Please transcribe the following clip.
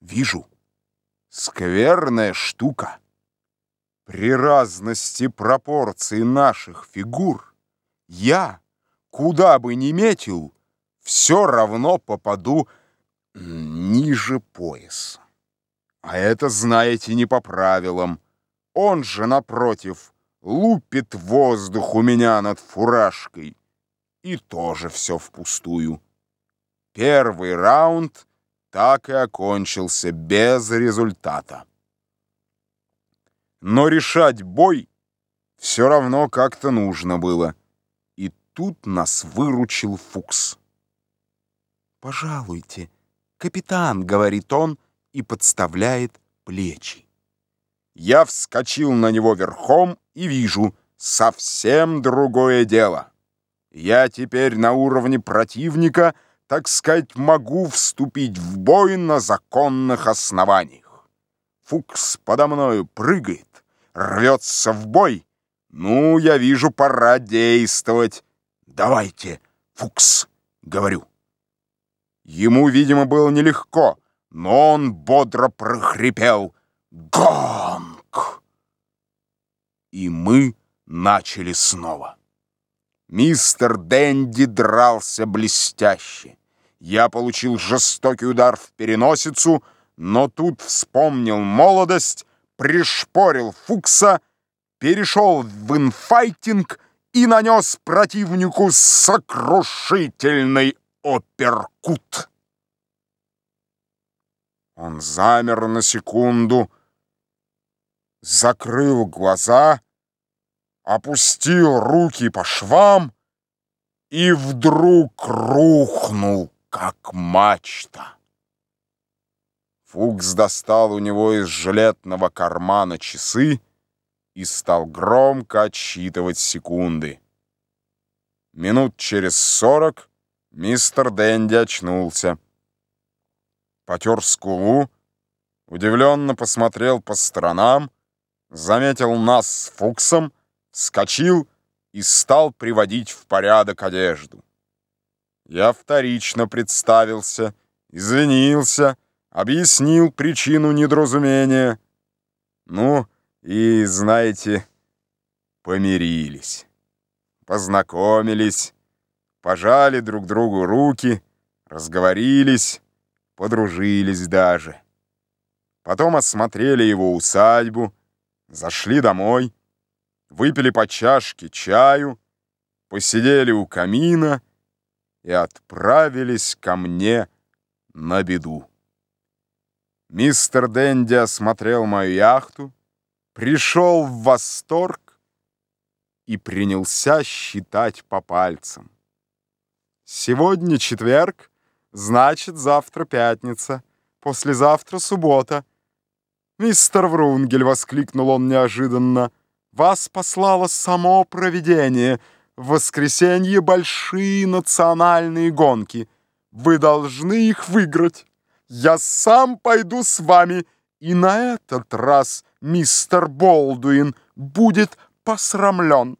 Вижу. Скверная штука. При разности пропорций наших фигур я, куда бы ни метил, все равно попаду ниже пояса. А это, знаете, не по правилам. Он же, напротив, лупит воздух у меня над фуражкой. И тоже все впустую. Первый раунд так и окончился без результата. Но решать бой все равно как-то нужно было. И тут нас выручил Фукс. «Пожалуйте, капитан», — говорит он и подставляет плечи. Я вскочил на него верхом и вижу совсем другое дело. Я теперь на уровне противника, так сказать, могу вступить в бой на законных основаниях. Фукс подо мною прыгает, рвется в бой. Ну, я вижу, пора действовать. Давайте, Фукс, говорю. Ему, видимо, было нелегко, но он бодро прохрипел «Гонг!» И мы начали снова. Мистер Дэнди дрался блестяще. Я получил жестокий удар в переносицу, но тут вспомнил молодость, пришпорил Фукса, перешел в инфайтинг и нанес противнику сокрушительный оперкут. Он замер на секунду, закрыл глаза, опустил руки по швам и вдруг рухнул, как мачта. Фукс достал у него из жилетного кармана часы и стал громко отсчитывать секунды. Минут через сорок мистер Дэнди очнулся. Потер скулу, удивленно посмотрел по сторонам, заметил нас с Фуксом, вскочил и стал приводить в порядок одежду. Я вторично представился, извинился, объяснил причину недоразумения. Ну, и, знаете, помирились, познакомились, пожали друг другу руки, разговорились, подружились даже. Потом осмотрели его усадьбу, зашли домой, выпили по чашке чаю, посидели у камина и отправились ко мне на беду. Мистер Дэнди осмотрел мою яхту, пришел в восторг и принялся считать по пальцам. Сегодня четверг, значит, завтра пятница, послезавтра суббота. «Мистер Врунгель!» — воскликнул он неожиданно. «Вас послало само провидение. В воскресенье большие национальные гонки. Вы должны их выиграть. Я сам пойду с вами, и на этот раз мистер Болдуин будет посрамлен».